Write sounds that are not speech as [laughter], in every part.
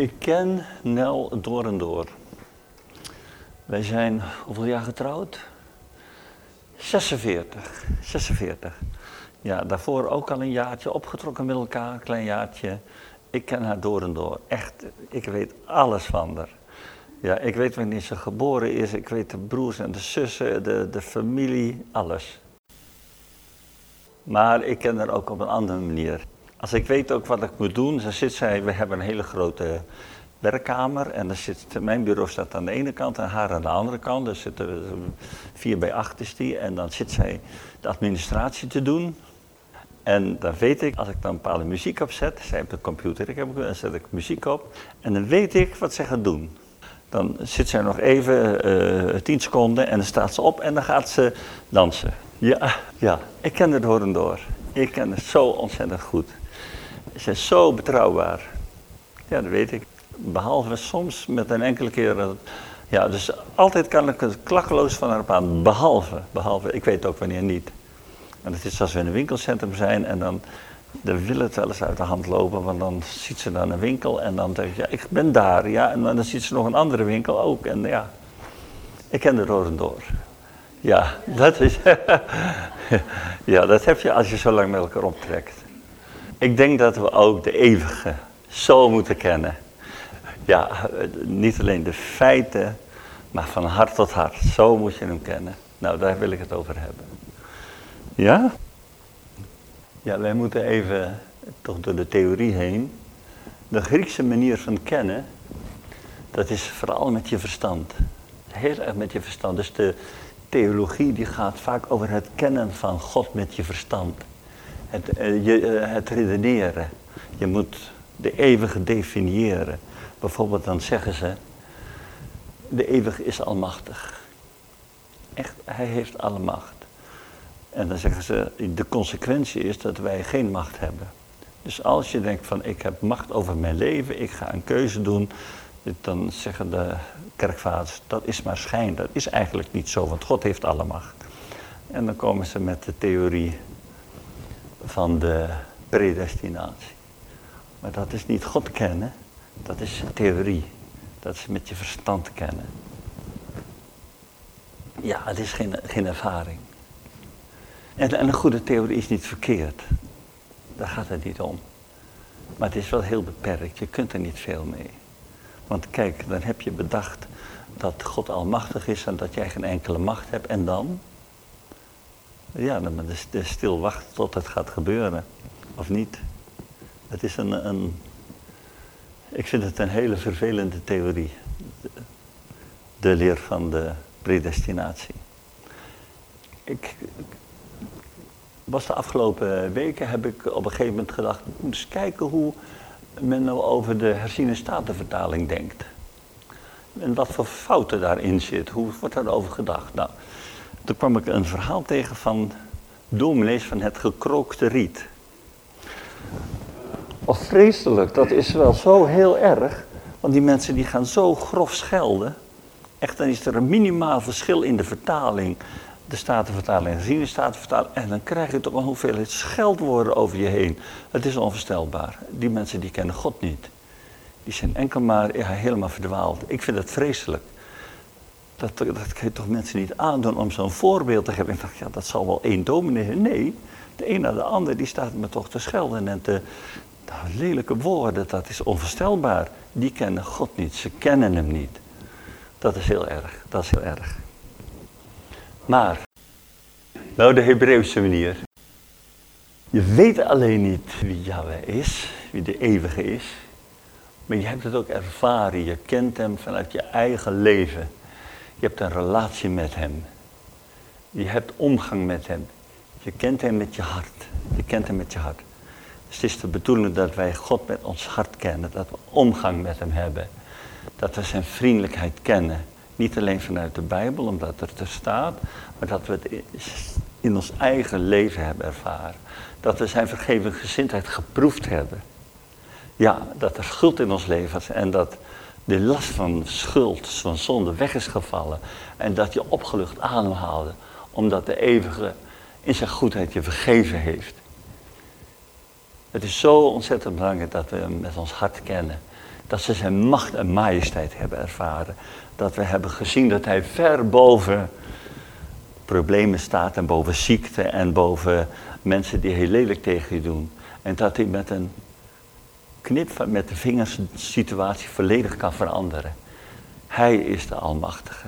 Ik ken Nel door en door. Wij zijn hoeveel jaar getrouwd? 46. 46. Ja, daarvoor ook al een jaartje opgetrokken met elkaar, een klein jaartje. Ik ken haar door en door. Echt, ik weet alles van haar. Ja, ik weet wanneer ze geboren is. Ik weet de broers en de zussen, de, de familie, alles. Maar ik ken haar ook op een andere manier. Als ik weet ook wat ik moet doen, dan zit zij, we hebben een hele grote werkkamer en dan zit, mijn bureau staat aan de ene kant en haar aan de andere kant. Dus zitten vier bij acht is die en dan zit zij de administratie te doen. En dan weet ik, als ik dan een bepaalde muziek opzet, zij heeft de computer, ik heb, dan zet ik muziek op en dan weet ik wat zij gaat doen. Dan zit zij nog even uh, tien seconden en dan staat ze op en dan gaat ze dansen. Ja, ja, ik ken het door en door. Ik ken het zo ontzettend goed. Ze is zo betrouwbaar. Ja, dat weet ik. Behalve soms met een enkele keer. Ja, dus altijd kan ik het klakkeloos van haar aan. Behalve, behalve, ik weet ook wanneer niet. En het is als we in een winkelcentrum zijn en dan, dan wil het wel eens uit de hand lopen, want dan ziet ze dan een winkel en dan denkt ja, ik ben daar, ja, en dan ziet ze nog een andere winkel ook. En ja, ik ken de door en door. Ja, dat is, [laughs] ja, dat heb je als je zo lang met elkaar optrekt. Ik denk dat we ook de eeuwige zo moeten kennen. Ja, niet alleen de feiten, maar van hart tot hart. Zo moet je hem kennen. Nou, daar wil ik het over hebben. Ja? Ja, wij moeten even toch door de theorie heen. De Griekse manier van kennen, dat is vooral met je verstand. Heel erg met je verstand. Dus de theologie die gaat vaak over het kennen van God met je verstand. Het, uh, je, uh, het redeneren. Je moet de eeuwige definiëren. Bijvoorbeeld dan zeggen ze, de eeuwige is almachtig. Echt, hij heeft alle macht. En dan zeggen ze, de consequentie is dat wij geen macht hebben. Dus als je denkt van ik heb macht over mijn leven, ik ga een keuze doen, dan zeggen de kerkvaders, dat is maar schijn, dat is eigenlijk niet zo, want God heeft alle macht. En dan komen ze met de theorie van de predestinatie. Maar dat is niet God kennen, dat is theorie. Dat is met je verstand kennen. Ja, het is geen, geen ervaring. En, en een goede theorie is niet verkeerd. Daar gaat het niet om. Maar het is wel heel beperkt. Je kunt er niet veel mee. Want kijk, dan heb je bedacht dat God almachtig is en dat jij geen enkele macht hebt. En dan? Ja, is de stil wachten tot het gaat gebeuren. Of niet. Het is een, een... Ik vind het een hele vervelende theorie. De leer van de predestinatie. Ik, was de afgelopen weken heb ik op een gegeven moment gedacht, ik moet eens kijken hoe men nou over de herziene statenvertaling denkt. En wat voor fouten daarin zit, hoe wordt daarover gedacht? Nou, toen kwam ik een verhaal tegen van dominees van het gekrookte riet. Of vreselijk, dat is wel zo heel erg, want die mensen die gaan zo grof schelden. Echt, dan is er een minimaal verschil in de vertaling de Statenvertaling en de Statenvertaling. En dan krijg je toch een hoeveelheid scheldwoorden over je heen. Het is onvoorstelbaar. Die mensen die kennen God niet. Die zijn enkel maar ja, helemaal verdwaald. Ik vind het vreselijk. Dat, dat kan je toch mensen niet aandoen om zo'n voorbeeld te hebben. Ik dacht, ja, dat zal wel één dominee Nee, de een naar de ander die staat me toch te schelden en te... Nou, lelijke woorden, dat is onvoorstelbaar. Die kennen God niet, ze kennen hem niet. Dat is heel erg, dat is heel erg. Maar, nou de Hebreeuwse manier. Je weet alleen niet wie Yahweh is, wie de eeuwige is. Maar je hebt het ook ervaren. Je kent hem vanuit je eigen leven. Je hebt een relatie met hem. Je hebt omgang met hem. Je kent hem met je hart. Je kent hem met je hart. Dus het is de bedoeling dat wij God met ons hart kennen. Dat we omgang met hem hebben. Dat we zijn vriendelijkheid kennen. Niet alleen vanuit de Bijbel, omdat het er staat, maar dat we het in ons eigen leven hebben ervaren. Dat we zijn vergeven gezindheid geproefd hebben. Ja, dat er schuld in ons leven was en dat de last van schuld, van zonde weg is gevallen. En dat je opgelucht ademhaalde, omdat de eeuwige in zijn goedheid je vergeven heeft. Het is zo ontzettend belangrijk dat we hem met ons hart kennen. Dat ze zijn macht en majesteit hebben ervaren. Dat we hebben gezien dat hij ver boven problemen staat en boven ziekte en boven mensen die heel lelijk tegen je doen. En dat hij met een knip met de vingers situatie volledig kan veranderen. Hij is de Almachtige.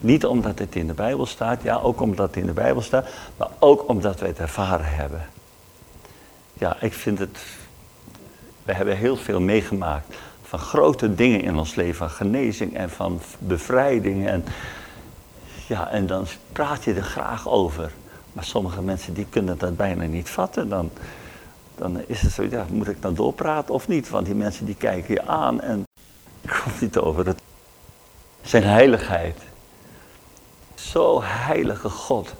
Niet omdat het in de Bijbel staat, ja, ook omdat het in de Bijbel staat, maar ook omdat wij het ervaren hebben. Ja, ik vind het. We hebben heel veel meegemaakt van grote dingen in ons leven, van genezing en van bevrijding. En, ja, en dan praat je er graag over. Maar sommige mensen die kunnen dat bijna niet vatten. Dan, dan is het zo, ja, moet ik dan doorpraten of niet? Want die mensen die kijken je aan en komt niet over het. Zijn heiligheid. Zo heilige God.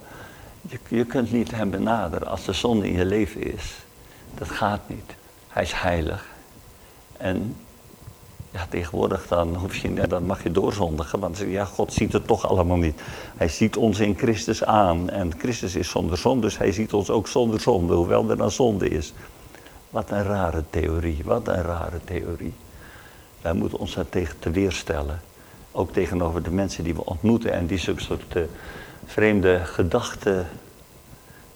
Je, je kunt niet hem benaderen als de zonde in je leven is. Dat gaat niet. Hij is heilig. En ja, tegenwoordig dan, hoef je, dan mag je doorzondigen, want ja, God ziet het toch allemaal niet. Hij ziet ons in Christus aan en Christus is zonder zonde, dus hij ziet ons ook zonder zonde, hoewel er dan zonde is. Wat een rare theorie, wat een rare theorie. Wij moeten ons daar tegen te weerstellen. Ook tegenover de mensen die we ontmoeten en die zo'n soort uh, vreemde gedachten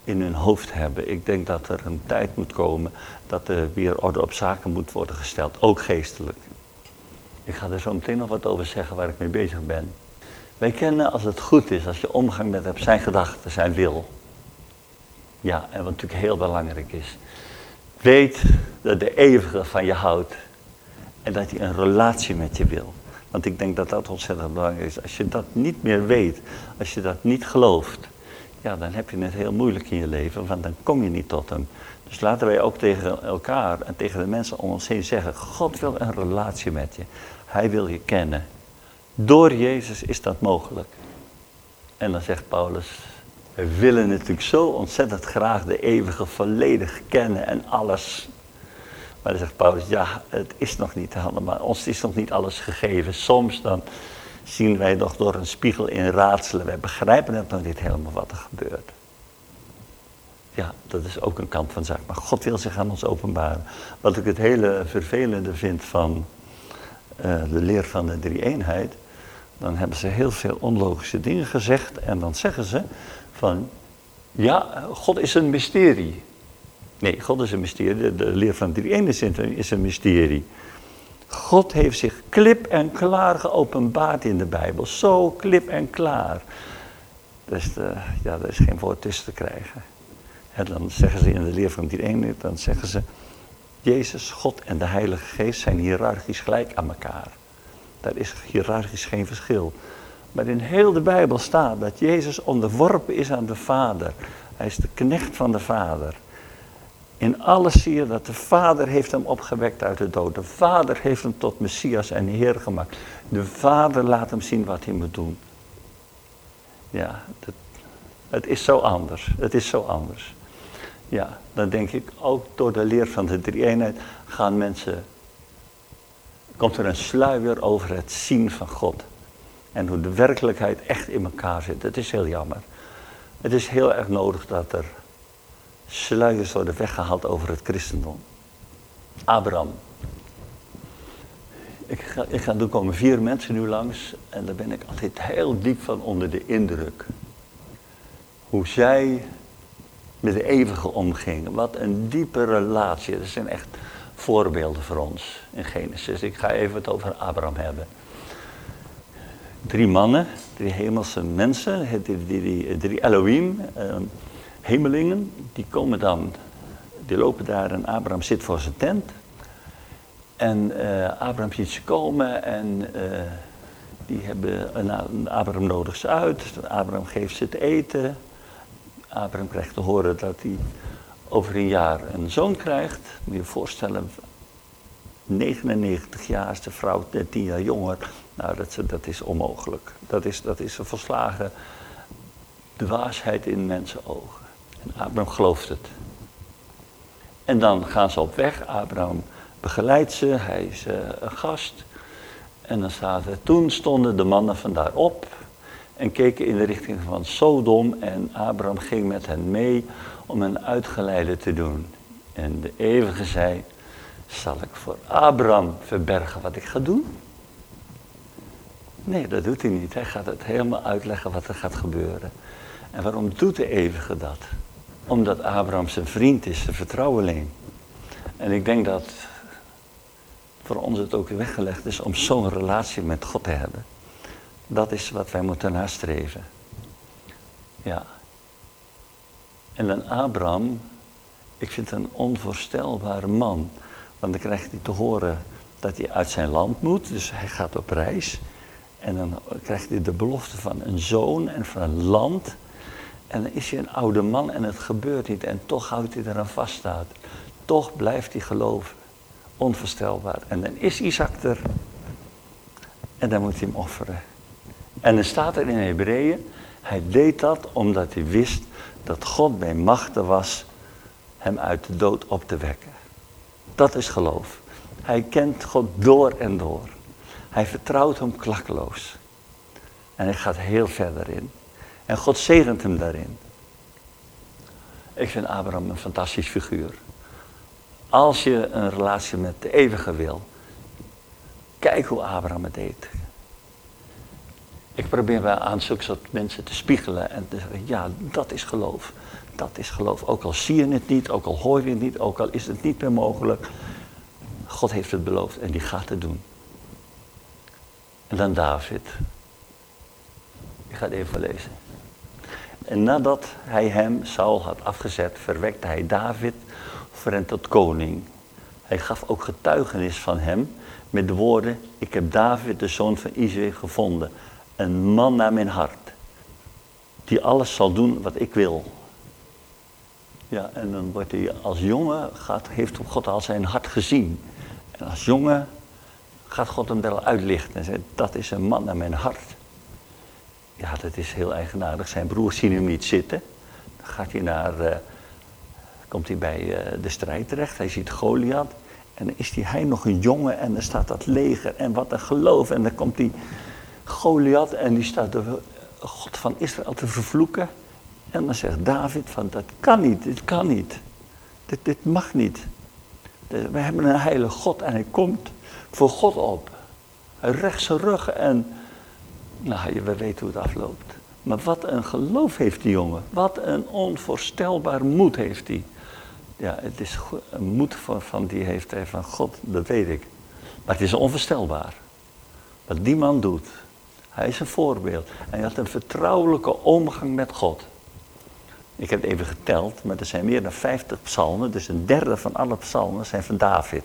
in hun hoofd hebben. Ik denk dat er een tijd moet komen dat er weer orde op zaken moet worden gesteld, ook geestelijk. Ik ga er zo meteen nog wat over zeggen waar ik mee bezig ben. Wij kennen als het goed is, als je omgang met hebt, zijn gedachten, zijn wil. Ja, en wat natuurlijk heel belangrijk is. Weet dat de eeuwige van je houdt. En dat hij een relatie met je wil. Want ik denk dat dat ontzettend belangrijk is. Als je dat niet meer weet, als je dat niet gelooft, ja, dan heb je het heel moeilijk in je leven, want dan kom je niet tot hem. Dus laten wij ook tegen elkaar en tegen de mensen om ons heen zeggen: God wil een relatie met je. Hij wil je kennen. Door Jezus is dat mogelijk. En dan zegt Paulus: We willen natuurlijk zo ontzettend graag de eeuwige volledig kennen en alles. Maar dan zegt Paulus: Ja, het is nog niet helemaal. Ons is nog niet alles gegeven. Soms dan zien wij nog door een spiegel in raadselen. Wij begrijpen het nog niet helemaal wat er gebeurt. Ja, dat is ook een kant van zaak. Maar God wil zich aan ons openbaren. Wat ik het hele vervelende vind van uh, de leer van de drie-eenheid. Dan hebben ze heel veel onlogische dingen gezegd. En dan zeggen ze van, ja, God is een mysterie. Nee, God is een mysterie. De, leer van de drie-eenheid is een mysterie. God heeft zich klip en klaar geopenbaard in de Bijbel. Zo klip en klaar. Dus de, ja, er is geen woord tussen te krijgen. En dan zeggen ze in de leer van die ene, dan zeggen ze, Jezus, God en de Heilige Geest zijn hiërarchisch gelijk aan elkaar. Daar is hiërarchisch geen verschil. Maar in heel de Bijbel staat dat Jezus onderworpen is aan de Vader. Hij is de knecht van de Vader. In alles zie je dat de Vader heeft hem opgewekt uit de dood. De Vader heeft hem tot Messias en Heer gemaakt. De Vader laat hem zien wat hij moet doen. Ja, het, het is zo anders. Het is zo anders. Ja, dan denk ik ook door de leer van de drie-eenheid gaan mensen. Komt er een sluier over het zien van God. En hoe de werkelijkheid echt in elkaar zit. Het is heel jammer. Het is heel erg nodig dat er sluiers worden weggehaald over het christendom. Abraham. Ik ga, ik ga, er komen vier mensen nu langs en daar ben ik altijd heel diep van onder de indruk. Hoe zij met de eeuwige omgingen. Wat een diepe relatie. Dat zijn echt voorbeelden voor ons in Genesis. Ik ga even het over Abraham hebben. Drie mannen, drie hemelse mensen, drie Elohim, eh, hemelingen, die komen dan, die lopen daar en Abraham zit voor zijn tent. En uh, Abraham ziet ze komen en uh, die hebben, Abraham nodigt ze uit, Abraham geeft ze te eten. Abraham krijgt te horen dat hij over een jaar een zoon krijgt. Moet je je voorstellen, 99 jaar is de vrouw 10 jaar jonger. Nou, dat, dat is onmogelijk. Dat is, dat is een volslagen dwaasheid in mensen ogen. En Abraham gelooft het. En dan gaan ze op weg. Abraham begeleidt ze. Hij is uh, een gast. En dan staat er, toen stonden de mannen vandaar op en keken in de richting van Sodom en Abraham ging met hen mee om een uitgeleide te doen. En de eeuwige zei, Zal ik voor Abraham verbergen wat ik ga doen? Nee, dat doet hij niet. Hij gaat het helemaal uitleggen wat er gaat gebeuren. En waarom doet de eeuwige dat? Omdat Abraham zijn vriend is, zijn vertrouweling. En ik denk dat voor ons het ook weggelegd is om zo'n relatie met God te hebben. Dat is wat wij moeten nastreven. Ja. En dan Abraham, ik vind een onvoorstelbare man. Want dan krijgt hij te horen dat hij uit zijn land moet, dus hij gaat op reis. En dan krijgt hij de belofte van een zoon en van een land. En dan is hij een oude man en het gebeurt niet. En toch houdt hij eraan vast. Toch blijft hij geloven. Onvoorstelbaar. En dan is Isaac er. En dan moet hij hem offeren. En dan staat er in Hebreeën, hij deed dat omdat hij wist dat God bij machten was hem uit de dood op te wekken. Dat is geloof. Hij kent God door en door. Hij vertrouwt hem klakkeloos. En hij gaat heel verder in. En God zegent hem daarin. Ik vind Abraham een fantastisch figuur. Als je een relatie met de eeuwige wil, kijk hoe Abraham het deed. Ik probeer wel aan zulke soort mensen te spiegelen en te zeggen, ja, dat is geloof. Dat is geloof. Ook al zie je het niet, ook al hoor je het niet, ook al is het niet meer mogelijk. God heeft het beloofd en die gaat het doen. En dan David. Ik ga het even lezen. En nadat hij hem, Saul, had afgezet, verwekte hij David voor hem tot koning. Hij gaf ook getuigenis van hem met de woorden: Ik heb David, de zoon van Isaïe, gevonden. Een man naar mijn hart. Die alles zal doen wat ik wil. Ja, en dan wordt hij als jongen, gaat, heeft God al zijn hart gezien. En als jongen gaat God hem wel uitlichten en zegt, dat is een man naar mijn hart. Ja, dat is heel eigenaardig. Zijn broers zien hem niet zitten. Dan gaat hij naar, uh, komt hij bij uh, de strijd terecht. Hij ziet Goliath. En dan is hij, hij nog een jongen en dan staat dat leger. En wat een geloof. En dan komt die Goliath en die staat de God van Israël te vervloeken. En dan zegt David van dat kan niet, dit kan niet. Dit, dit mag niet. We hebben een heilige God en hij komt voor God op. Hij recht zijn rug en, nou, we weten hoe het afloopt. Maar wat een geloof heeft die jongen. Wat een onvoorstelbaar moed heeft hij. Ja, het is een moed van, van die heeft hij van God, dat weet ik. Maar het is onvoorstelbaar. Wat die man doet. Hij is een voorbeeld. Hij had een vertrouwelijke omgang met God. Ik heb het even geteld, maar er zijn meer dan 50 psalmen. Dus een derde van alle psalmen zijn van David.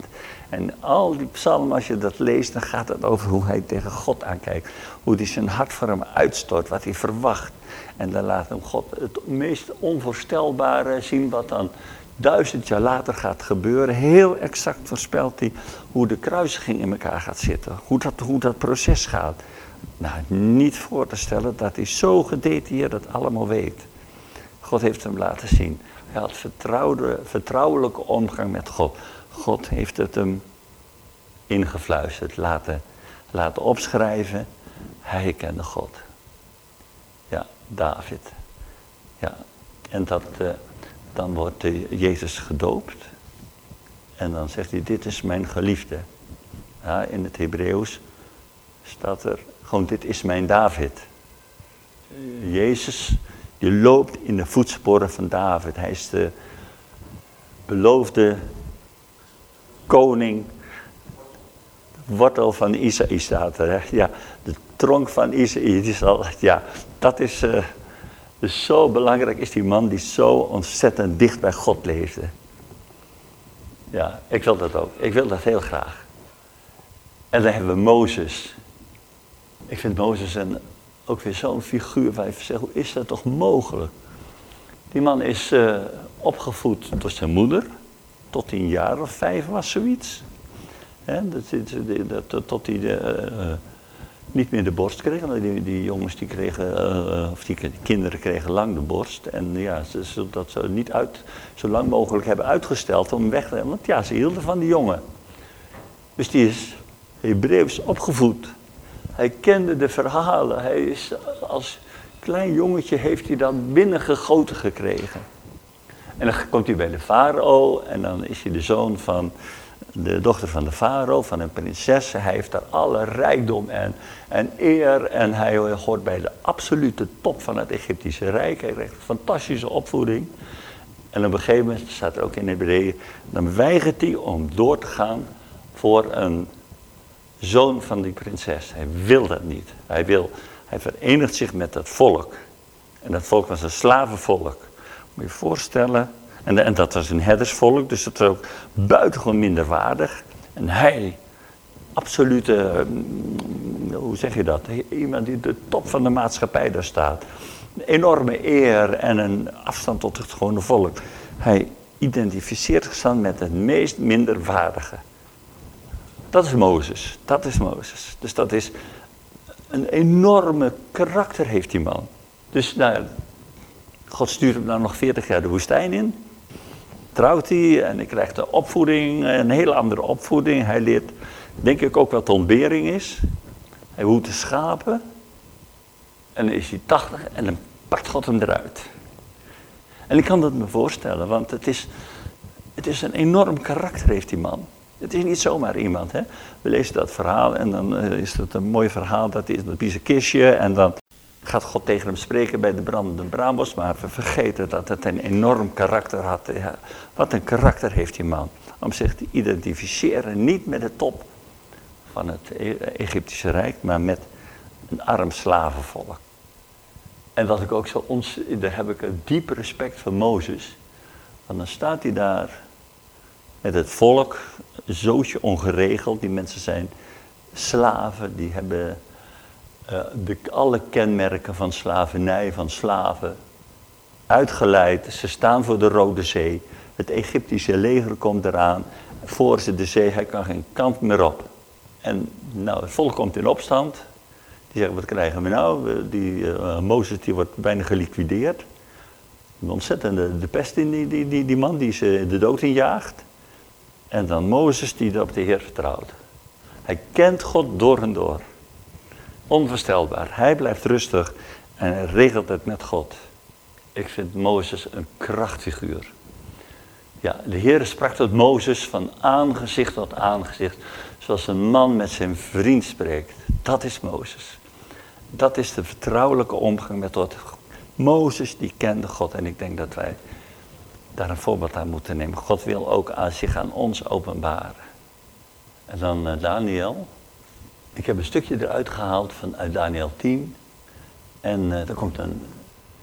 En al die psalmen, als je dat leest, dan gaat het over hoe hij tegen God aankijkt. Hoe hij zijn hart voor hem uitstort, wat hij verwacht. En dan laat hem God het meest onvoorstelbare zien wat dan duizend jaar later gaat gebeuren. Heel exact voorspelt hij hoe de kruisiging in elkaar gaat zitten. Hoe dat, hoe dat proces gaat. Nou, niet voor te stellen dat hij zo gedetailleerd dat allemaal weet. God heeft hem laten zien. Hij had vertrouwde, vertrouwelijke omgang met God. God heeft het hem ingefluisterd, laten, laten opschrijven. Hij kende God. Ja, David. Ja, en dat, uh, dan wordt Jezus gedoopt. En dan zegt hij, dit is mijn geliefde. Ja, in het Hebreeuws staat er gewoon, dit is mijn David. Jezus die loopt in de voetsporen van David. Hij is de beloofde koning. Wortel van Isaïe staat er. Ja, de tronk van Isaïe. Ja, dat is, uh, dus zo belangrijk is die man die zo ontzettend dicht bij God leefde. Ja, ik wil dat ook. Ik wil dat heel graag. En dan hebben we Mozes. Ik vind Mozes een ook weer zo'n figuur waar je zegt, hoe is dat toch mogelijk? Die man is uh, opgevoed door zijn moeder, tot hij een jaar of vijf was, zoiets. Dat, dat, tot hij de, uh, niet meer de borst kreeg. Die, die jongens die kregen, uh, of die kinderen kregen lang de borst. En ja, ze zullen dat zo niet uit, zo lang mogelijk hebben uitgesteld om weg te hebben. Want ja, ze hielden van die jongen. Dus die is Hebreeuws opgevoed. Hij kende de verhalen. Hij is als klein jongetje heeft hij dat binnengegoten gekregen. En dan komt hij bij de farao en dan is hij de zoon van de dochter van de farao, van een prinses. Hij heeft daar alle rijkdom en, en eer. En hij hoort bij de absolute top van het Egyptische Rijk. Hij krijgt een fantastische opvoeding. En op een gegeven moment, staat er ook in Hebreeën, dan weigert hij om door te gaan voor een zoon van die prinses. Hij wil dat niet. Hij, wil, hij verenigt zich met dat volk. En dat volk was een slavenvolk. Moet je je voorstellen. En, dat was een herdersvolk, dus dat was ook buitengewoon minderwaardig. En hij, absolute, mm, hoe zeg je dat? Iemand die de top van de maatschappij daar staat. Een enorme eer en een afstand tot het gewone volk. Hij identificeert zich dan met het meest minderwaardige. Dat is Mozes. Dat is Mozes. Dus dat is een enorme karakter heeft die man. Dus nou, God stuurt hem dan nog 40 jaar de woestijn in. Trouwt hij en hij krijgt een opvoeding, een hele andere opvoeding. Hij leert, denk ik, ook wat ontbering is. Hij hoedt de schapen. En dan is hij 80 en dan pakt God hem eruit. En ik kan dat me voorstellen, want het is, het is een enorm karakter heeft die man. Het is niet zomaar iemand. Hè? We lezen dat verhaal en dan eh, is het een mooi verhaal. Dat is een kistje en dan gaat God tegen hem spreken bij de brandende braambos. Maar we vergeten dat het een enorm karakter had. wat een karakter heeft die man. Om zich te identificeren, niet met de top van het e-, Egyptische Rijk, maar met een arm slavenvolk. En wat ik ook zo ons, daar heb ik een diep respect voor Mozes. Want dan staat hij daar met het volk, zootje ongeregeld. Die mensen zijn slaven, die hebben uh, de, alle kenmerken van slavernij, van slaven, uitgeleid. Ze staan voor de Rode Zee. Het Egyptische leger komt eraan. Voor ze de zee, hij kan geen kant meer op. En nou, het volk komt in opstand. Die zeggen, wat krijgen we nou? Die uh, Mozes die wordt bijna geliquideerd. Een ontzettende de pest in die, die, die, die man die ze de dood injaagt. En dan Mozes die op de Heer vertrouwt. Hij kent God door en door. Onvoorstelbaar. Hij blijft rustig en regelt het met God. Ik vind Mozes een krachtfiguur. Ja, de Heer sprak tot Mozes van aangezicht tot aangezicht. Zoals een man met zijn vriend spreekt. Dat is Mozes. Dat is de vertrouwelijke omgang met God. Mozes die kende God en ik denk dat wij daar een voorbeeld aan moeten nemen. God wil ook aan zich aan ons openbaren. En dan uh, Daniel. Ik heb een stukje eruit gehaald van uit Daniel 10. En uh, er komt een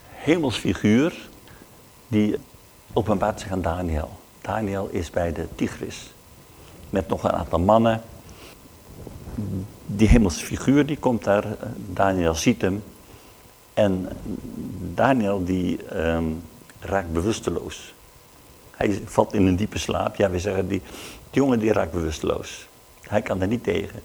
hemelsfiguur die openbaart zich aan Daniel. Daniel is bij de Tigris. Met nog een aantal mannen. Die hemelsfiguur die komt daar. Daniel ziet hem. En Daniel die ehm, raakt bewusteloos. Hij valt in een diepe slaap. Ja, we zeggen, die, die jongen die raakt bewusteloos. Hij kan er niet tegen.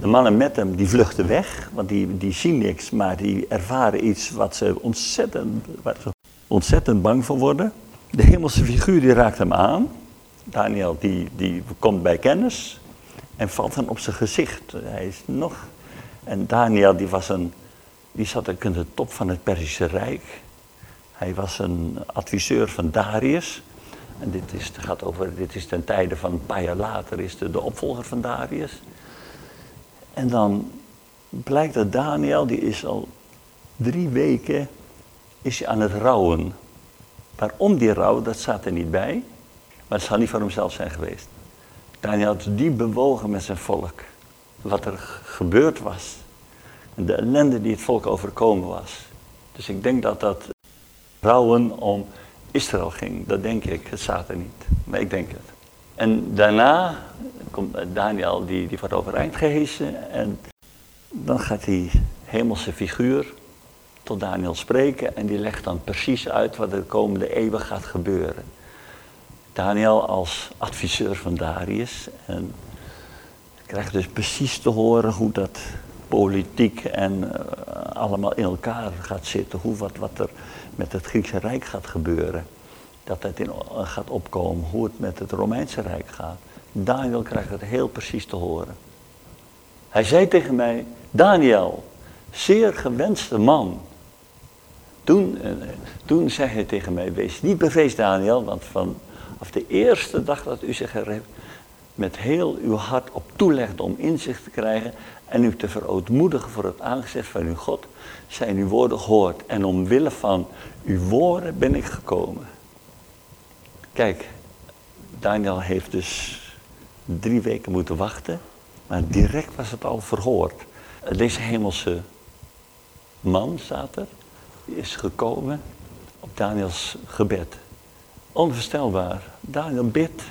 De mannen met hem die vluchten weg, want die, die zien niks, maar die ervaren iets wat ze ontzettend, waar ze ontzettend bang voor worden. De hemelse figuur die raakt hem aan. Daniel die, die komt bij kennis en valt dan op zijn gezicht. Hij is nog. En Daniel die was een, die zat ook in de top van het Perzische Rijk. Hij was een adviseur van Darius. En dit is, gaat over, dit is ten tijde van een paar jaar later, is de, de opvolger van Darius. En dan blijkt dat Daniel, die is al drie weken is aan het rouwen. Waarom die rouw, dat staat er niet bij. Maar het zal niet voor hemzelf zijn geweest. Daniel had diep bewogen met zijn volk. Wat er gebeurd was. En de ellende die het volk overkomen was. Dus ik denk dat dat rouwen om Israël ging. Dat denk ik, het staat er niet. Maar ik denk het. En daarna komt Daniel, die, die wordt overeind gehesen. En dan gaat die hemelse figuur tot Daniel spreken. En die legt dan precies uit wat er de komende eeuwen gaat gebeuren. Daniel als adviseur van Darius. En krijgt dus precies te horen hoe dat politiek en uh, allemaal in elkaar gaat zitten. Hoe, wat, wat er met het Griekse Rijk gaat gebeuren. Dat het in, uh, gaat opkomen. Hoe het met het Romeinse Rijk gaat. Daniel krijgt het heel precies te horen. Hij zei tegen mij, Daniel, zeer gewenste man. Toen, uh, toen zei hij tegen mij, wees niet bevreesd Daniel, want vanaf de eerste dag dat u zich er met heel uw hart op toelegt om inzicht te krijgen en u te verootmoedigen voor het aangezicht van uw God, zijn uw woorden gehoord. En omwille van uw woorden ben ik gekomen. Kijk, Daniel heeft dus drie weken moeten wachten, maar direct was het al verhoord. Deze hemelse man, staat er, is gekomen op Daniels gebed. Onvoorstelbaar. Daniel bidt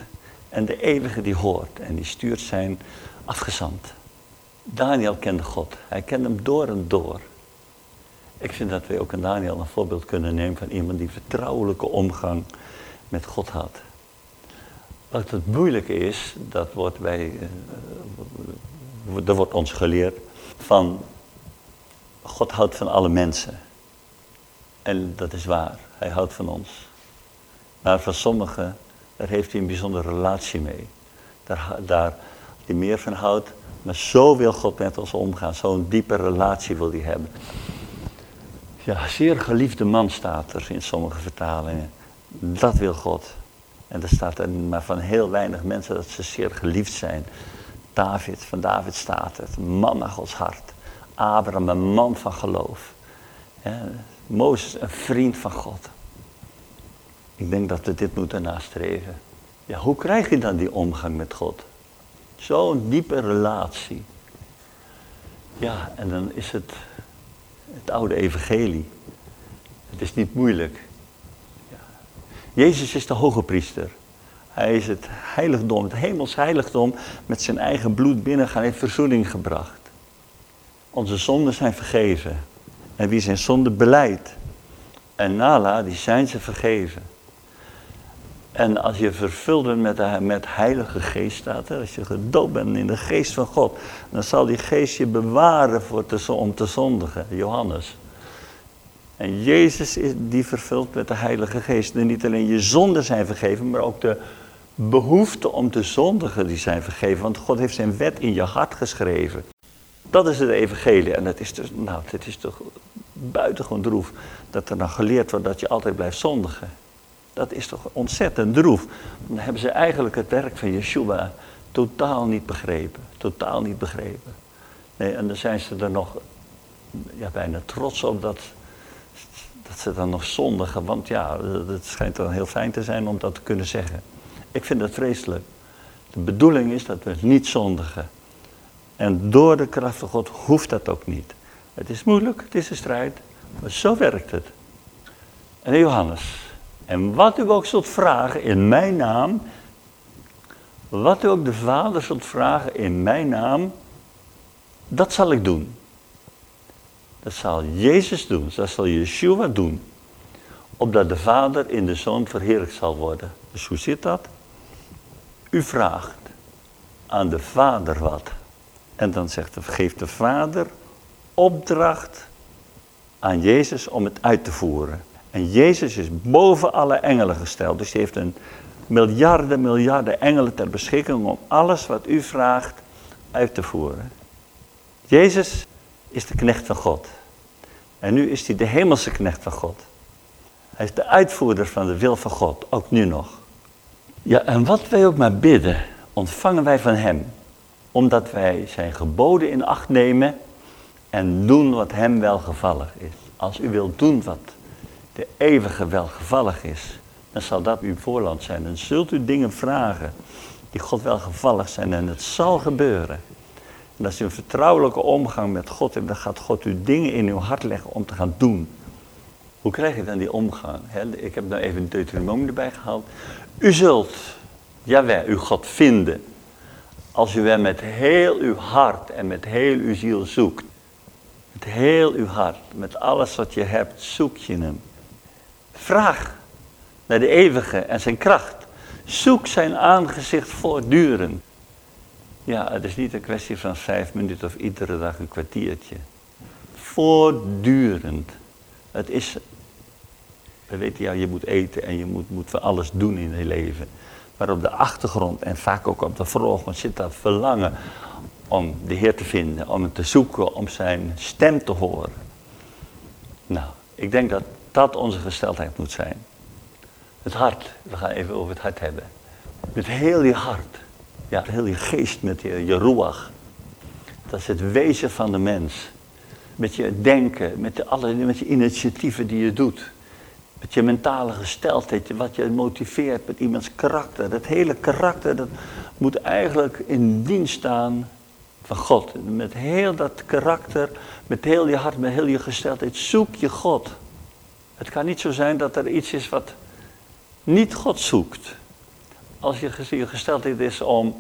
en de eeuwige die hoort en die stuurt zijn afgezand. Daniel kende God. Hij kende hem door en door. Ik vind dat we ook in Daniel een voorbeeld kunnen nemen van iemand die vertrouwelijke omgang met God had. Wat het moeilijke is, dat wordt bij, uh, er wordt ons geleerd van God houdt van alle mensen. En dat is waar, hij houdt van ons. Maar van sommigen, daar heeft hij een bijzondere relatie mee. Daar, daar die meer van houdt, maar zo wil God met ons omgaan. Zo'n diepe relatie wil hij hebben. Ja, zeer geliefde man staat er in sommige vertalingen. Dat wil God. En er staat er maar van heel weinig mensen dat ze zeer geliefd zijn. David, van David staat het. Man naar Gods hart. Abraham, een man van geloof. Ja, Mozes, een vriend van God. Ik denk dat we dit moeten nastreven. Ja, hoe krijg je dan die omgang met God? Zo'n diepe relatie. Ja, en dan is het het oude evangelie. Het is niet moeilijk. Jezus is de hoge priester. Hij is het heiligdom, het hemels heiligdom, met zijn eigen bloed binnengaan, heeft verzoening gebracht. Onze zonden zijn vergeven. En wie zijn zonden beleidt en nala, die zijn ze vergeven. En als je vervuld bent met, de, met heilige geest staat als je gedoopt bent in de geest van God, dan zal die geest je bewaren voor om te zondigen, Johannes. En Jezus is die vervuld met de heilige geest. En niet alleen je zonden zijn vergeven, maar ook de behoefte om te zondigen die zijn vergeven. Want God heeft zijn wet in je hart geschreven. Dat is het evangelie. En het is dus, nou, het is toch buitengewoon droef dat er dan geleerd wordt dat je altijd blijft zondigen. Dat is toch ontzettend droef. Dan hebben ze eigenlijk het werk van Yeshua totaal niet begrepen. Totaal niet begrepen. Nee, en dan zijn ze er nog ja, bijna trots op dat, dat ze dan nog zondigen. Want ja, het schijnt dan heel fijn te zijn om dat te kunnen zeggen. Ik vind dat vreselijk. De bedoeling is dat we niet zondigen. En door de kracht van God hoeft dat ook niet. Het is moeilijk, het is een strijd, maar zo werkt het. En Johannes, en wat u ook zult vragen in mijn naam, wat u ook de Vader zult vragen in mijn naam, dat zal ik doen. Dat zal Jezus doen, dat zal Yeshua doen. Opdat de Vader in de Zoon verheerlijkt zal worden. Dus hoe zit dat? U vraagt aan de Vader wat. En dan zegt hij, geeft de Vader opdracht aan Jezus om het uit te voeren. En Jezus is boven alle engelen gesteld. Dus hij heeft een miljarden, miljarden engelen ter beschikking om alles wat u vraagt uit te voeren. Jezus is de knecht van God. En nu is hij de hemelse knecht van God. Hij is de uitvoerder van de wil van God, ook nu nog. Ja, en wat wij ook maar bidden, ontvangen wij van hem. Omdat wij zijn geboden in acht nemen en doen wat hem welgevallig is. Als u wilt doen wat de eeuwige welgevallig is, dan zal dat uw voorland zijn. Dan zult u dingen vragen die God welgevallig zijn en het zal gebeuren. En als u een vertrouwelijke omgang met God hebt, dan gaat God u dingen in uw hart leggen om te gaan doen. Hoe krijg je dan die omgang? ik heb nou even Deuteronomium erbij gehaald. U zult, jawel, uw God vinden. Als u hem met heel uw hart en met heel uw ziel zoekt. Met heel uw hart, met alles wat je hebt, zoek je hem. Vraag naar de eeuwige en zijn kracht. Zoek zijn aangezicht voortdurend. Ja, het is niet een kwestie van vijf minuten of iedere dag een kwartiertje. Voortdurend. Het is, we weten ja, je moet eten en je moet, moet van alles doen in je leven. Maar op de achtergrond en vaak ook op de voorgrond zit dat verlangen om de Heer te vinden, om hem te zoeken, om zijn stem te horen. Nou, ik denk dat dat onze gesteldheid moet zijn. Het hart, we gaan even over het hart hebben. Met heel je hart. Ja, heel je geest met je, je ruach. Dat is het wezen van de mens. Met je denken, met, de, alle, met je initiatieven die je doet. Met je mentale gesteldheid, wat je motiveert met iemands karakter. Dat hele karakter, dat moet eigenlijk in dienst staan van God. Met heel dat karakter, met heel je hart, met heel je gesteldheid, zoek je God. Het kan niet zo zijn dat er iets is wat niet God zoekt. Als je gesteldheid is om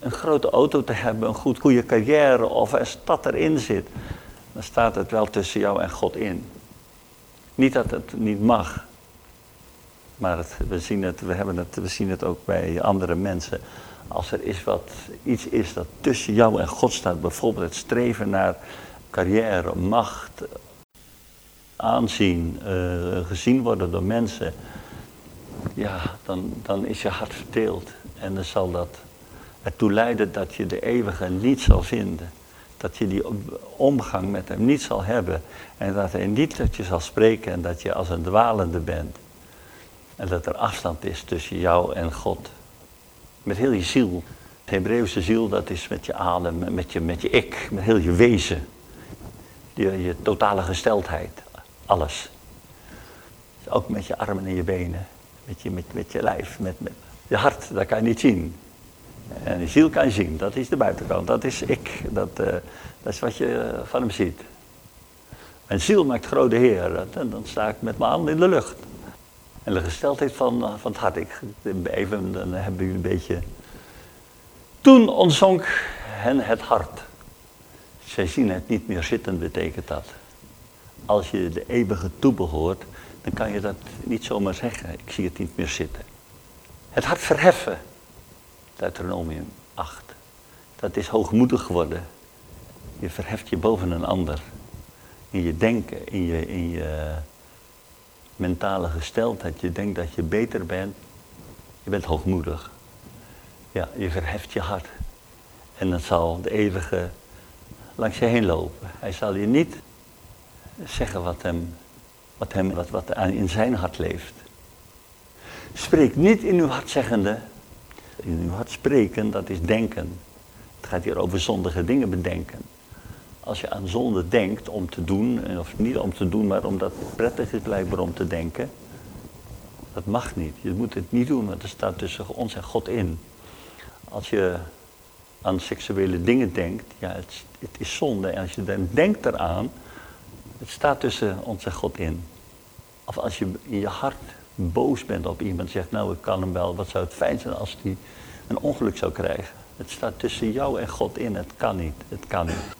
een grote auto te hebben, een goed, goede carrière of een stad erin zit, dan staat het wel tussen jou en God in. Niet dat het niet mag, maar we, zien het, we, hebben het, we zien het ook bij andere mensen. Als er is wat, iets is dat tussen jou en God staat, bijvoorbeeld het streven naar carrière, macht, aanzien, uh, gezien worden door mensen, ja, dan, dan is je hart verdeeld. En dan zal dat ertoe leiden dat je de eeuwige niet zal vinden. Dat je die omgang met hem niet zal hebben. En dat hij niet tot je zal spreken en dat je als een dwalende bent. En dat er afstand is tussen jou en God. Met heel je ziel. De Hebreeuwse ziel, dat is met je adem, met je, met je ik, met heel je wezen. Je, je totale gesteldheid. Alles. Ook met je armen en je benen. Met je, met, met je lijf. Met, met je hart, dat kan je niet zien. En de ziel kan je zien, dat is de buitenkant, dat is ik. Dat, uh, dat is wat je eh, van hem ziet. Mijn ziel maakt grote Heer, en dan sta ik met mijn handen in de lucht. En de gesteldheid van, eh, van het hart, ik, even, dan hebben jullie een beetje... Toen ontzonk hen het hart. Zij zien het niet meer zitten, betekent dat. Als je de eeuwige toebehoort, dan kan je dat niet zomaar zeggen. Ik zie het niet meer zitten. Het hart verheffen. Deuteronomium 8. Dat is hoogmoedig geworden. Je verheft je boven een ander. In je denken, in je, in je mentale gesteldheid. Je denkt dat je beter bent. Je bent hoogmoedig. Ja, je verheft je hart. En dan zal de eeuwige langs je heen lopen. Hij zal je niet zeggen wat hem, wat hem wat, wat in zijn hart leeft. Spreek niet in uw hart zeggende, in uw hart spreken, dat is denken. Het gaat hier over zondige dingen bedenken. Als je aan zonde denkt om te doen, of niet om te doen, maar omdat het prettig is blijkbaar om te denken, dat mag niet. Je moet het niet doen, want er staat tussen ons en God in. Als je aan seksuele dingen denkt, ja, het, het is zonde. En als je dan denkt eraan, het staat tussen ons en God in. Of als je in je hart boos bent op iemand, zegt nou ik kan hem wel, wat zou het fijn zijn als hij een ongeluk zou krijgen. Het staat tussen jou en God in, het kan niet, het kan niet.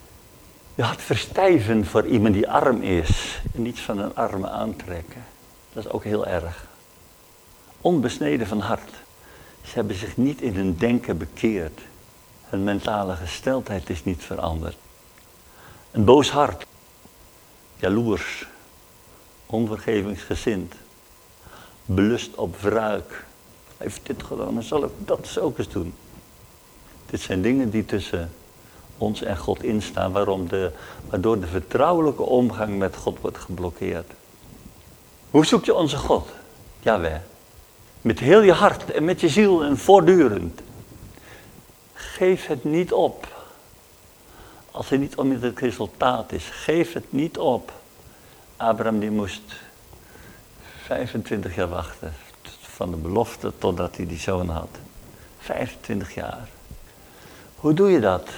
Je hart verstijven voor iemand die arm is en niets van een arme aantrekken. Dat is ook heel erg. Onbesneden van hart. Ze hebben zich niet in hun denken bekeerd. Hun mentale gesteldheid is niet veranderd. Een boos hart. Jaloers. Onvergevingsgezind belust op wraak. Heeft dit gedaan, dan zal ik dat ook eens doen. Dit zijn dingen die tussen ons en God instaan, waarom de, waardoor de vertrouwelijke omgang met God wordt geblokkeerd. Hoe zoek je onze God? Jawel. Met heel je hart en met je ziel en voortdurend. Geef het niet op. Als het niet om het resultaat is, geef het niet op. Abraham die moest 25 jaar wachten. Van de belofte totdat hij die zoon had. 25 jaar. Hoe doe je dat?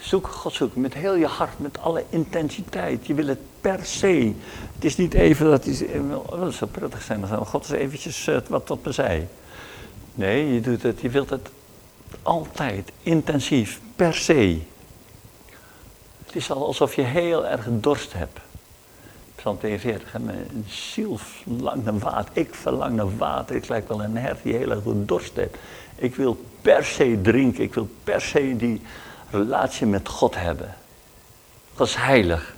Zoek God zoeken met heel je hart, met alle intensiteit. Je wil het per se. Het is niet even dat hij. Dat zou prettig zijn, dan God eens eventjes uh, wat tot me zei. Nee, je doet het, je wilt het altijd, intensief, per se. Het is alsof je heel erg dorst hebt. Psalm 42, mijn ziel verlangt naar water. Ik verlang naar water. Ik lijk wel een hert die heel erg dorst heeft. Ik wil per se drinken. Ik wil per se die relatie met God hebben. Dat is heilig.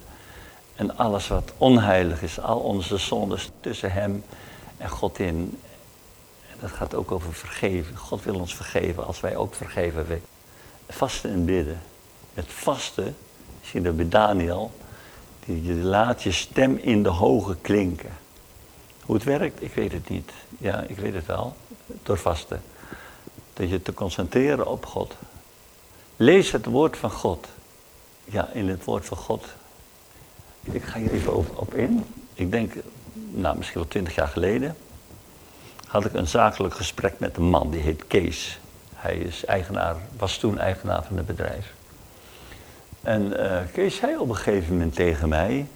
En alles wat onheilig is, al onze zondes tussen hem en God in. En dat gaat ook over vergeven. God wil ons vergeven als wij ook vergeven. Vasten en bidden. Met vasten, zie dat bij Daniel, je laat je stem in de hoge klinken. Hoe het werkt, ik weet het niet. Ja, ik weet het wel, door vasten. Dat je te concentreren op God. Lees het woord van God. Ja, in het woord van God. Ik ga hier even op, op in. Ik denk, nou misschien wel twintig jaar geleden, had ik een zakelijk gesprek met een man, die heet Kees. Hij is eigenaar, was toen eigenaar van het bedrijf. En uh, Kees zei op een gegeven moment tegen mij,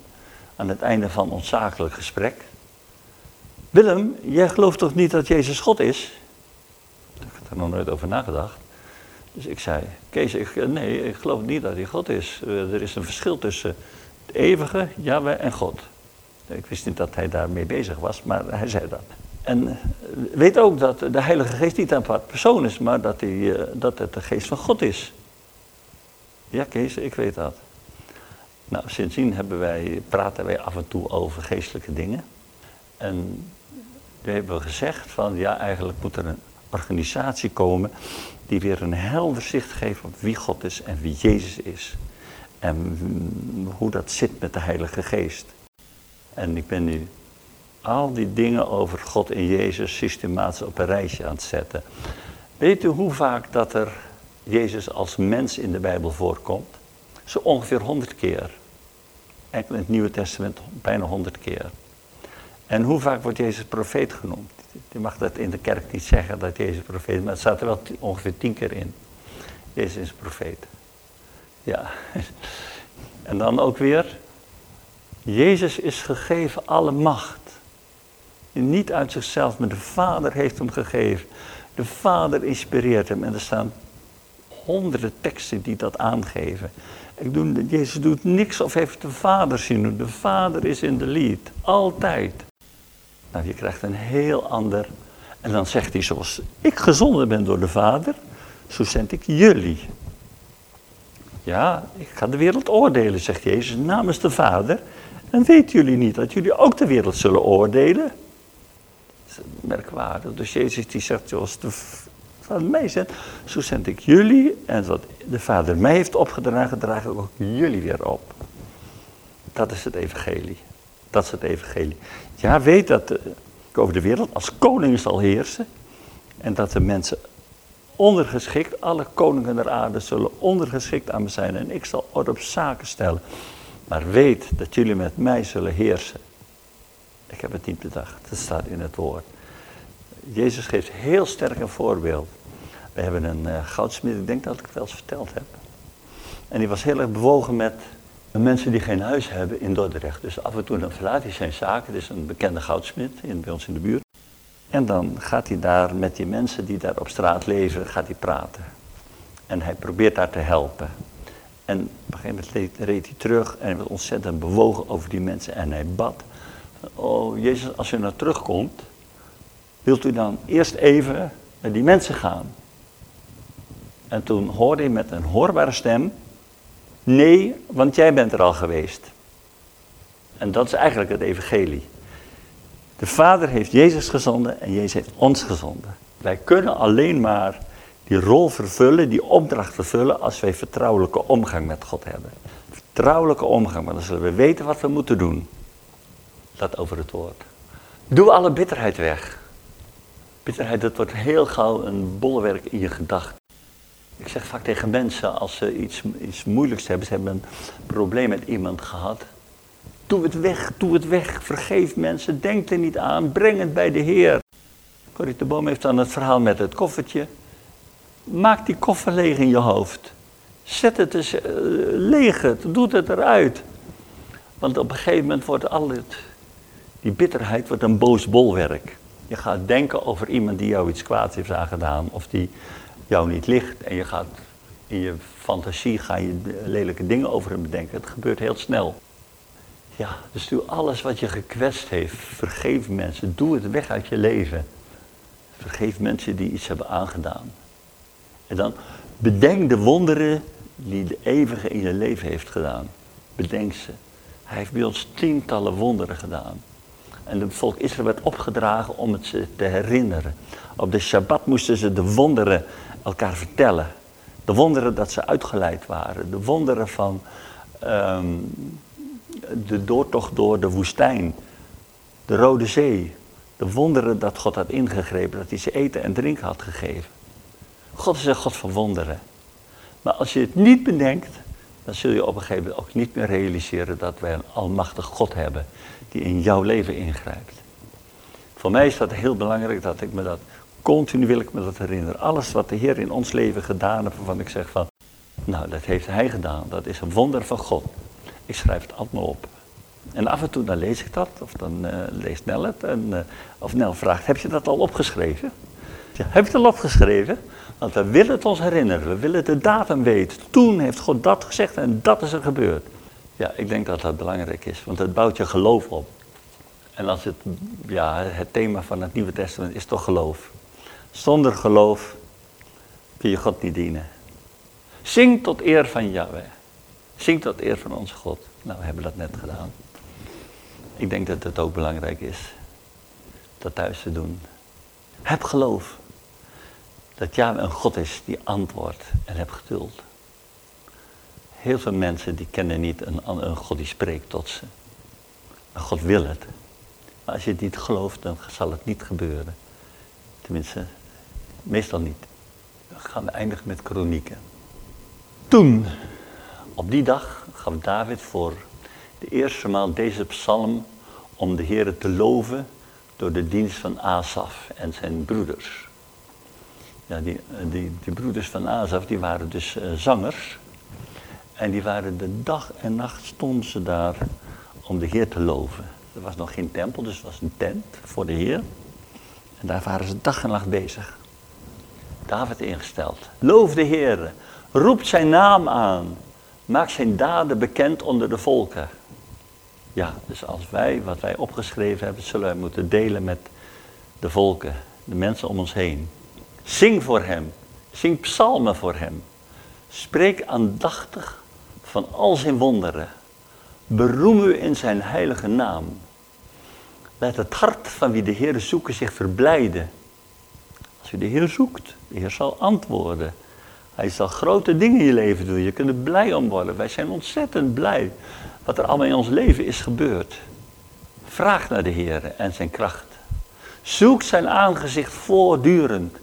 aan het einde van ons zakelijk gesprek, Willem, jij gelooft toch niet dat Jezus God is? Ik had er nog nooit over nagedacht. Dus ik zei, Kees, ik, eh, nee, ik geloof niet dat hij God is. Eh, er is een verschil tussen het eeuwige, Yahweh en God. Ik wist niet dat hij daarmee bezig was, maar hij zei dat. En eh, weet ook dat de Heilige Geest niet een apart persoon is, maar dat, hij, dat het de Geest van God is. Ja, Kees, ik weet dat. Nou, sindsdien hebben wij, praten wij af en toe over geestelijke dingen. En we hebben gezegd van ja, eigenlijk moet er een organisatie komen die weer een helder zicht geeft op wie God is en wie Jezus is. En hoe dat zit met de Heilige Geest. En ik ben nu al die dingen over God en Jezus systematisch op een reisje aan het zetten. Weet u hoe vaak dat er Jezus als mens in de Bijbel voorkomt? Zo ongeveer honderd keer. Enkel in het Nieuwe Testament bijna honderd keer. En hoe vaak wordt Jezus profeet genoemd? Je mag dat in de kerk niet zeggen dat Jezus profeet maar het staat er wel ongeveer tien keer in. Jezus is profeet. Ja. En dan ook weer, Jezus is gegeven alle macht. Niet uit zichzelf, maar de Vader heeft hem gegeven. De Vader inspireert hem. En er staan honderden teksten die dat aangeven. Ik Jezus doet niks of heeft de Vader zien. De Vader is in de lead. Altijd. Nou, je krijgt een heel ander. En dan zegt hij zoals ik gezonden ben door de Vader, zo zend ik jullie. Ja, ik ga de wereld oordelen, zegt Jezus, namens de Vader. En weten jullie niet dat jullie ook de wereld zullen oordelen? Merkwaardig. Dus Jezus die zegt, zoals de Vader mij zo zend ik jullie. En wat de Vader mij heeft opgedragen, draag ik ook jullie weer op. Dat is het evangelie. Dat is het evangelie. Ja, weet dat ik over de wereld als koning zal heersen. En dat de mensen ondergeschikt, alle koningen der aarde zullen ondergeschikt aan me zijn. En ik zal orde op zaken stellen. Maar weet dat jullie met mij zullen heersen. Ik heb het niet bedacht, dat staat in het woord. Jezus geeft heel sterk een voorbeeld. We hebben een uh, goudsmid, ik denk dat ik het wel eens verteld heb. En die was heel erg bewogen met mensen die geen huis hebben in Dordrecht. Dus af en toe dan verlaat hij zijn zaken. Het is een bekende goudsmid in, bij ons in de buurt. En dan gaat hij daar met die mensen die daar op straat leven, gaat hij praten. En hij probeert daar te helpen. En op een gegeven moment reed hij terug en hij was ontzettend bewogen over die mensen. En hij bad, oh Jezus, als u nou terugkomt, wilt u dan eerst even naar die mensen gaan? En toen hoorde hij met een hoorbare stem, Nee, want jij bent er al geweest. En dat is eigenlijk het evangelie. De Vader heeft Jezus gezonden en Jezus heeft ons gezonden. Wij kunnen alleen maar die rol vervullen, die opdracht vervullen, als wij vertrouwelijke omgang met God hebben. Vertrouwelijke omgang, want dan zullen we weten wat we moeten doen. Dat over het woord. Doe alle bitterheid weg. Bitterheid, dat wordt heel gauw een bolwerk in je gedachten. Ik zeg vaak tegen mensen als ze iets, iets moeilijks hebben, ze hebben een probleem met iemand gehad. Doe het weg, doe het weg. Vergeef mensen, denk er niet aan, breng het bij de Heer. Corrie de Boom heeft dan het verhaal met het koffertje. Maak die koffer leeg in je hoofd. Zet het eens uh, leeg, het, doe het eruit. Want op een gegeven moment wordt al die bitterheid wordt een boos bolwerk. Je gaat denken over iemand die jou iets kwaads heeft aangedaan. Of die jou niet ligt en je gaat in je fantasie ga je lelijke dingen over hem bedenken. Het gebeurt heel snel. Ja, dus doe alles wat je gekwetst heeft. Vergeef mensen. Doe het weg uit je leven. Vergeef mensen die iets hebben aangedaan. En dan bedenk de wonderen die de eeuwige in je leven heeft gedaan. Bedenk ze. Hij heeft bij ons tientallen wonderen gedaan. En het volk Israël werd opgedragen om het ze te herinneren. Op de Shabbat moesten ze de wonderen elkaar vertellen. De wonderen dat ze uitgeleid waren. De wonderen van ehm, de doortocht door de woestijn. De Rode Zee. De wonderen dat God had ingegrepen, dat hij ze eten en drinken had gegeven. God is een God van wonderen. Maar als je het niet bedenkt, dan zul je op een gegeven moment ook niet meer realiseren dat wij een almachtig God hebben die in jouw leven ingrijpt. Voor mij is dat heel belangrijk dat ik me dat continu wil ik me dat herinneren. Alles wat de Heer in ons leven gedaan heeft, waarvan ik zeg van, nou dat heeft Hij gedaan, dat is een wonder van God. Ik schrijf het allemaal op. En af en toe dan lees ik dat, of dan uh, leest Nel het. En, uh, of Nel vraagt, heb je dat al opgeschreven? Ja, heb je het al opgeschreven? Want we willen het ons herinneren, we willen de datum weten. Toen heeft God dat gezegd en dat is er gebeurd. Ja, ik denk dat dat belangrijk is, want het bouwt je geloof op. En als het, ja, het thema van het Nieuwe Testament is toch geloof. Zonder geloof kun je God niet dienen. Zing tot eer van Yahweh. Zing tot eer van onze God. Nou, we hebben dat net gedaan. Ik denk dat het ook belangrijk is dat thuis te doen. Heb geloof dat Yahweh een God is die antwoordt en heb geduld. Heel veel mensen die kennen niet een, een God die spreekt tot ze. Maar God wil het. Maar als je het niet gelooft, dan zal het niet gebeuren. Tenminste, meestal niet. Dan gaan we eindigen met kronieken. Toen, op die dag, gaf David voor de eerste maal deze psalm om de Heer te loven door de dienst van Asaf en zijn broeders. Ja, die, die, broeders van Asaf die waren dus uh, zangers. En die waren de dag en nacht stonden ze daar om de Heer te loven. Er was nog geen tempel, dus het was een tent voor de Heer. En daar waren ze dag en nacht bezig. David ingesteld. Loof de Heer, roept zijn naam aan, maak zijn daden bekend onder de volken. Ja, dus als wij wat wij opgeschreven hebben, zullen wij moeten delen met de volken, de mensen om ons heen. Zing voor hem, zing psalmen voor hem. Spreek aandachtig van al zijn wonderen. Beroem u in zijn heilige naam. Laat het hart van wie de Heer zoekt zich verblijden. Als u de Heer zoekt, de Heer zal antwoorden. Hij zal grote dingen in je leven doen. Je kunt er blij om worden. Wij zijn ontzettend blij wat er allemaal in ons leven is gebeurd. Vraag naar de Heer en zijn kracht. Zoek zijn aangezicht voortdurend.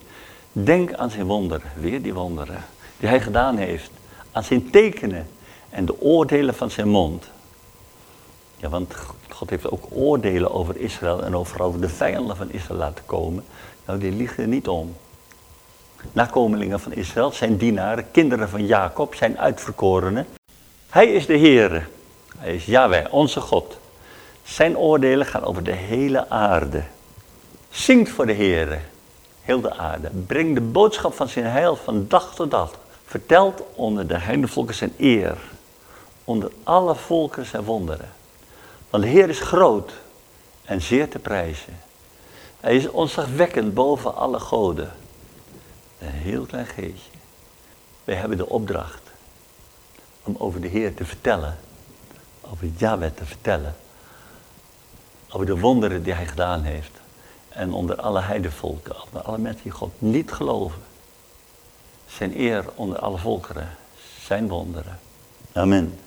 Denk aan zijn wonderen, weer die wonderen, die hij gedaan heeft. Aan zijn tekenen en de oordelen van zijn mond. Ja, want God heeft ook oordelen over Israël en over, over de vijanden van Israël laten komen. Nou, die liegen niet om. Nakomelingen van Israël, zijn dienaren, kinderen van Jacob, zijn uitverkorenen. Hij is de Heere. Hij is Yahweh, onze God. Zijn oordelen gaan over de hele aarde. Zingt voor de Heere, heel de aarde. Breng de boodschap van zijn heil van dag tot dag. Vertelt onder de heidenvolken zijn eer. Onder alle volken zijn wonderen. Want de Heer is groot en zeer te prijzen. Hij is ontzagwekkend boven alle goden. Een heel klein geestje. Wij hebben de opdracht om over de Heer te vertellen. Over Yahweh te vertellen. Over de wonderen die hij gedaan heeft. En onder alle heidevolken, onder alle mensen die God niet geloven. Zijn eer onder alle volkeren, zijn wonderen. Amen.